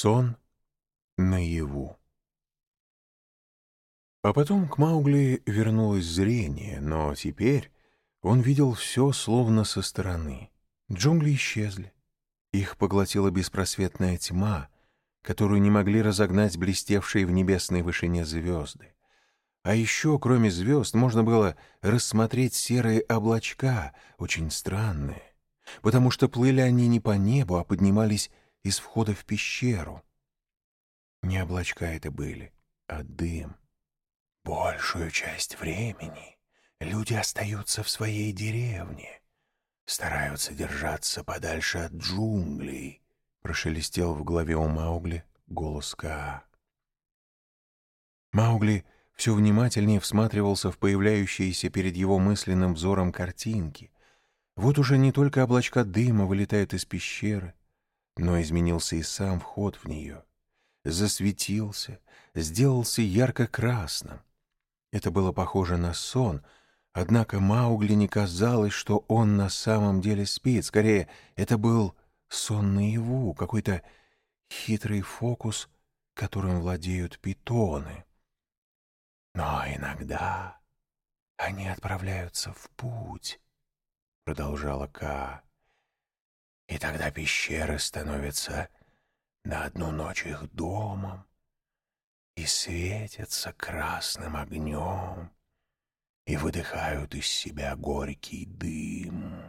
Сон наяву. А потом к Маугли вернулось зрение, но теперь он видел все словно со стороны. Джунгли исчезли. Их поглотила беспросветная тьма, которую не могли разогнать блестевшие в небесной вышине звезды. А еще, кроме звезд, можно было рассмотреть серые облачка, очень странные, потому что плыли они не по небу, а поднимались из входа в пещеру. Не облачка это были, а дым. Большую часть времени люди остаются в своей деревне, стараются держаться подальше от джунглей, прошелестел в голове у Маугли голос Ка. Маугли все внимательнее всматривался в появляющиеся перед его мысленным взором картинки. Вот уже не только облачка дыма вылетают из пещеры, но изменился и сам вход в нее. Засветился, сделался ярко-красным. Это было похоже на сон, однако Маугли не казалось, что он на самом деле спит. Скорее, это был сон наяву, какой-то хитрый фокус, которым владеют питоны. Но иногда они отправляются в путь, — продолжала Ка. И тогда пещеры становятся на одну ночь их домом и светятся красным огнем и выдыхают из себя горький дым.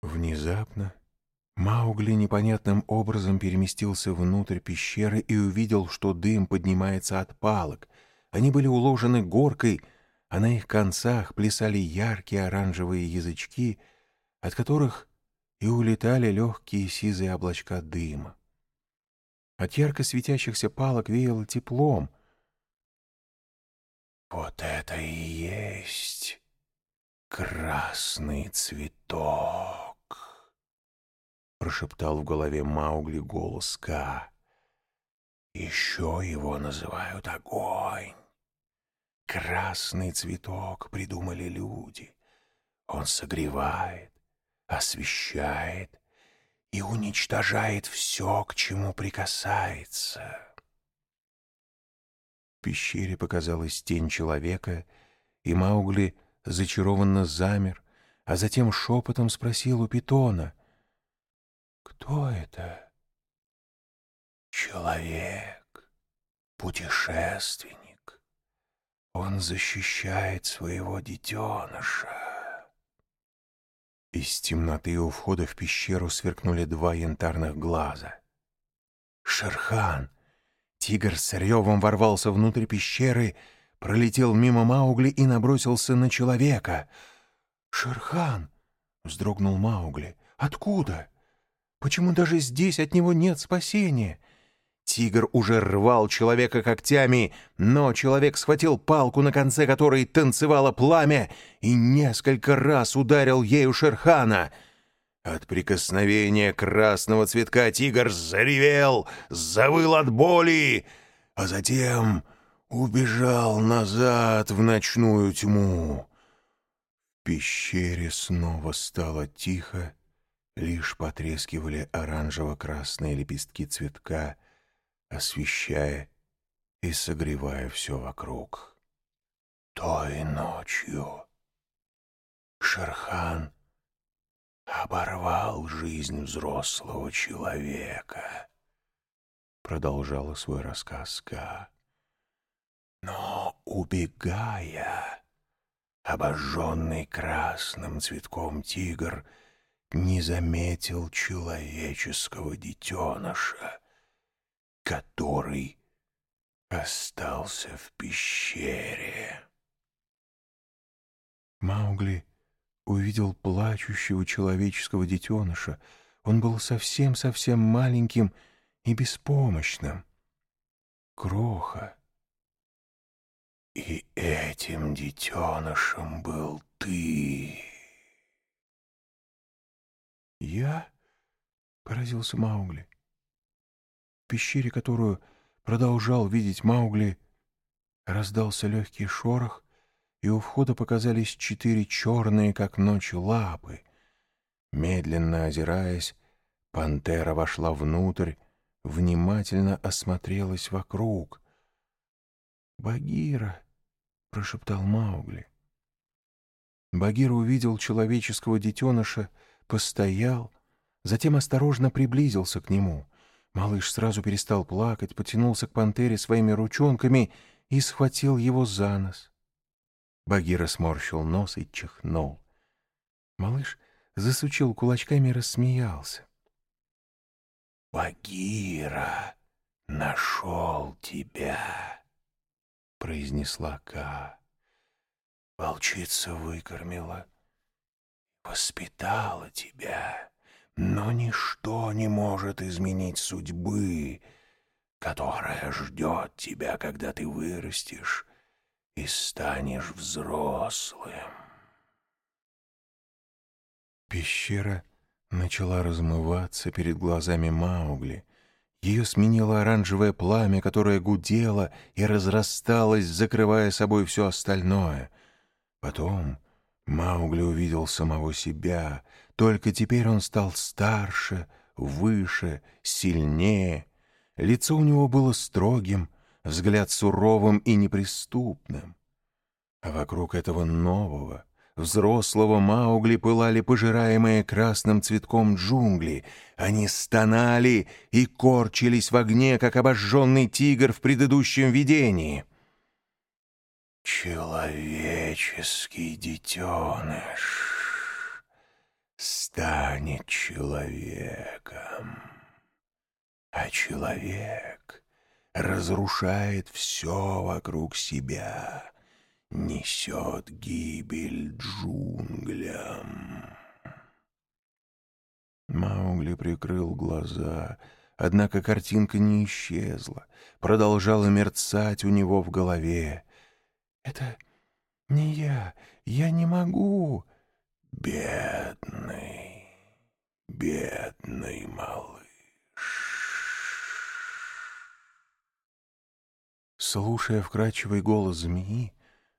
Внезапно Маугли непонятным образом переместился внутрь пещеры и увидел, что дым поднимается от палок. Они были уложены горкой, а на их концах плясали яркие оранжевые язычки — от которых и улетали легкие сизые облачка дыма. От ярко светящихся палок веяло теплом. «Вот это и есть красный цветок!» — прошептал в голове Маугли голос Ка. «Еще его называют огонь. Красный цветок придумали люди. Он согревает, освещает и уничтожает все, к чему прикасается. В пещере показалась тень человека, и Маугли зачарованно замер, а затем шепотом спросил у питона, «Кто это?» «Человек, путешественник. Он защищает своего детеныша». Из темноты у входа в пещеру сверкнули два янтарных глаза. Шерхан! Тигр с ревом ворвался внутрь пещеры, пролетел мимо Маугли и набросился на человека. «Шерхан!» — вздрогнул Маугли. «Откуда? Почему даже здесь от него нет спасения?» Тигр уже рвал человека когтями, но человек схватил палку, на конце которой танцевало пламя, и несколько раз ударил ею Шерхана. От прикосновения красного цветка тигр заревел, завыл от боли, а затем убежал назад в ночную тьму. В пещере снова стало тихо, лишь потрескивали оранжево-красные лепестки цветка — освещая и согревая все вокруг. Той ночью Шерхан оборвал жизнь взрослого человека, продолжала свой рассказ Ка. Но, убегая, обожженный красным цветком тигр не заметил человеческого детеныша который остался в пещере. Маугли увидел плачущего человеческого детеныша. Он был совсем-совсем маленьким и беспомощным. Кроха. И этим детенышем был ты. «Я?» — поразился Маугли пещере, которую продолжал видеть Маугли, раздался легкий шорох, и у входа показались четыре черные, как ночь, лапы. Медленно озираясь, Пантера вошла внутрь, внимательно осмотрелась вокруг. «Багира!» — прошептал Маугли. Багира увидел человеческого детеныша, постоял, затем осторожно приблизился к нему. Малыш сразу перестал плакать, потянулся к пантере своими ручонками и схватил его за нос. Багира сморщил нос и чихнул. Малыш засучил кулачками и рассмеялся. «Багира нашел тебя!» — произнесла Ка. Волчица выкормила, воспитала тебя, но ничто не может изменить судьбы, которая ждет тебя, когда ты вырастешь и станешь взрослым. Пещера начала размываться перед глазами Маугли. Ее сменило оранжевое пламя, которое гудело и разрасталось, закрывая собой все остальное. Потом Маугли увидел самого себя, только теперь он стал старше, выше, сильнее. Лицо у него было строгим, взгляд суровым и неприступным. А вокруг этого нового, взрослого Маугли пылали пожираемые красным цветком джунгли. Они стонали и корчились в огне, как обожженный тигр в предыдущем видении. «Человеческий детеныш станет человеком, а человек разрушает все вокруг себя» несет гибель джунглям. Маугли прикрыл глаза, однако картинка не исчезла, продолжала мерцать у него в голове. «Это не я, я не могу!» «Бедный, бедный малыш!» Слушая вкрадчивый голос змеи,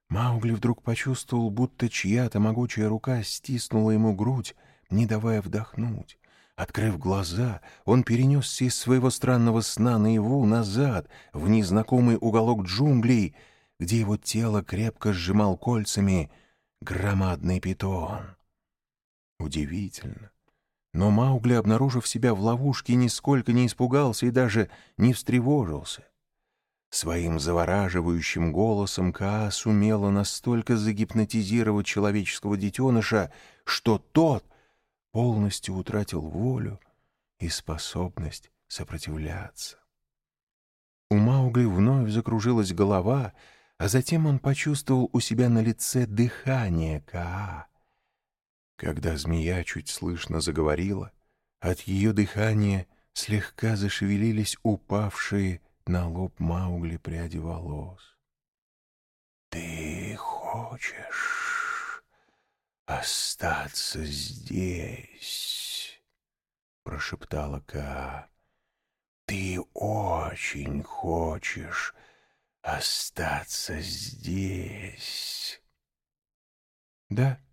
Маугли вдруг почувствовал, будто чья-то могучая рука стиснула ему грудь, не давая вдохнуть. Открыв глаза, он перенесся из своего странного сна наяву назад, в незнакомый уголок джунглей, где его тело крепко сжимал кольцами громадный питон. Удивительно. Но Маугли, обнаружив себя в ловушке, нисколько не испугался и даже не встревожился. Своим завораживающим голосом Каа сумела настолько загипнотизировать человеческого детеныша, что тот полностью утратил волю и способность сопротивляться. У Маугли вновь закружилась голова, а затем он почувствовал у себя на лице дыхание Каа. Когда змея чуть слышно заговорила, от ее дыхания слегка зашевелились упавшие на лоб Маугли пряди волос. «Ты хочешь остаться здесь?» — прошептала Ка. «Ты очень хочешь остаться здесь?» «Да», —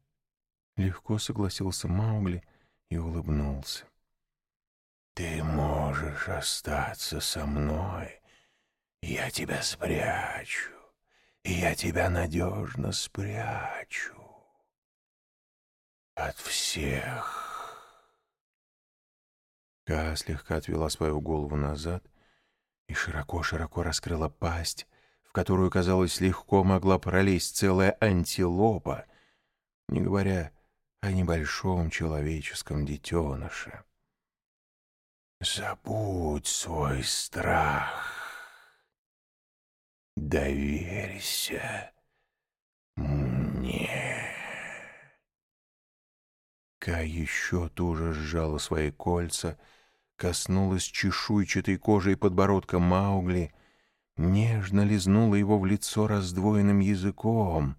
легко согласился Маугли и улыбнулся. «Ты можешь остаться со мной я тебя спрячу, я тебя надежно спрячу от всех. Ка слегка отвела свою голову назад и широко-широко раскрыла пасть, в которую, казалось, легко могла пролезть целая антилопа, не говоря о небольшом человеческом детеныше. «Забудь свой страх», доверься мне. Ка еще туже сжала свои кольца, коснулась чешуйчатой кожей подбородка Маугли, нежно лизнула его в лицо раздвоенным языком.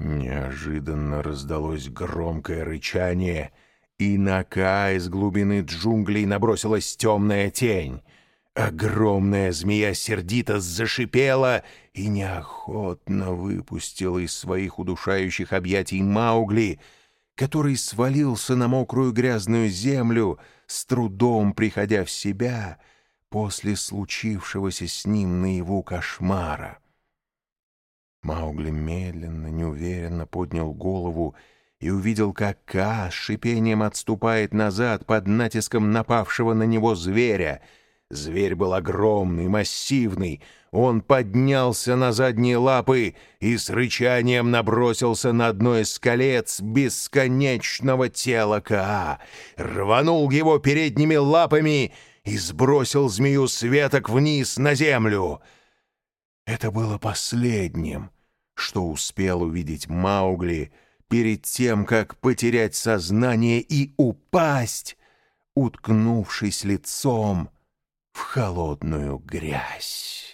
Неожиданно раздалось громкое рычание, и на Ка из глубины джунглей набросилась темная тень — Огромная змея сердито зашипела и неохотно выпустила из своих удушающих объятий Маугли, который свалился на мокрую грязную землю, с трудом приходя в себя после случившегося с ним наяву кошмара. Маугли медленно, неуверенно поднял голову и увидел, как Ка с шипением отступает назад под натиском напавшего на него зверя. Зверь был огромный, массивный. Он поднялся на задние лапы и с рычанием набросился на одно из колец бесконечного тела Ка, рванул его передними лапами и сбросил змею с веток вниз на землю. Это было последним, что успел увидеть Маугли — перед тем, как потерять сознание и упасть, уткнувшись лицом в холодную грязь.